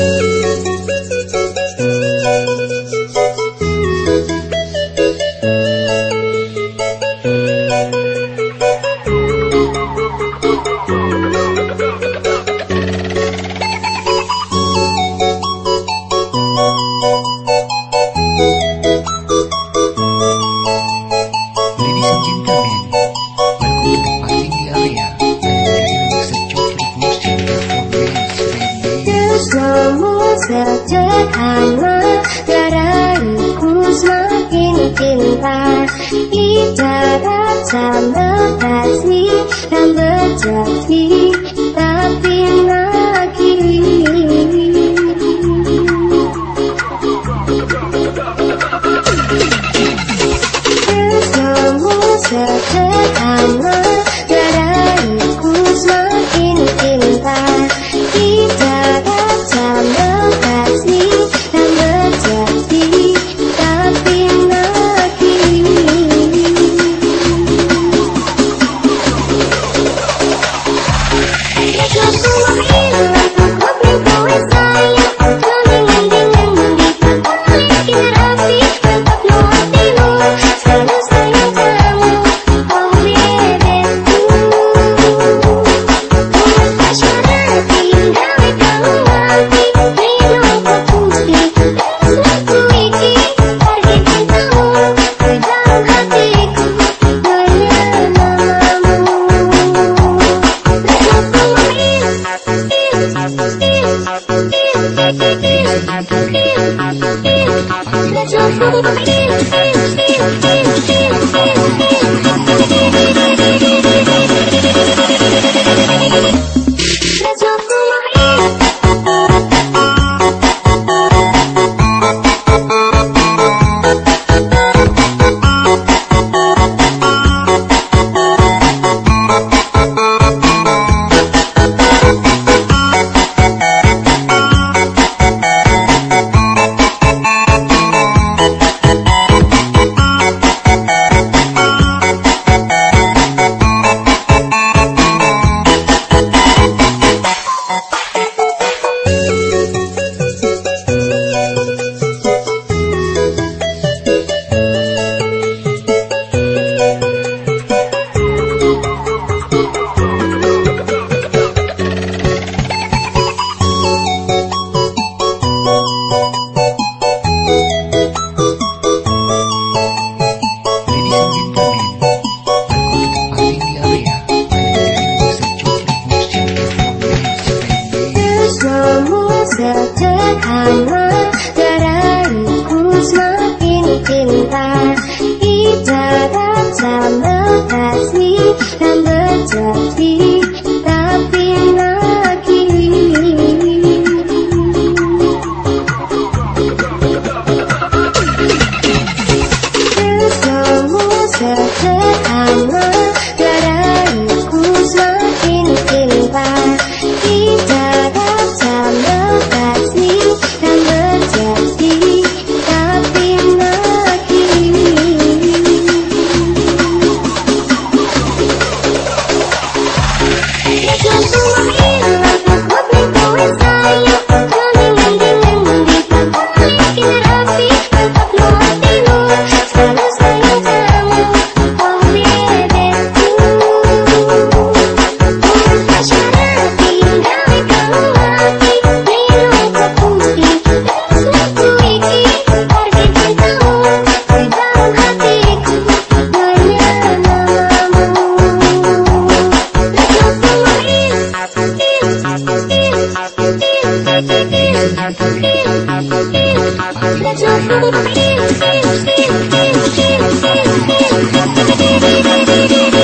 sederhana Ibarat sambal kasih dan berjati Tapi sederhana Ibarat sambal kasih dee dee dee dee dee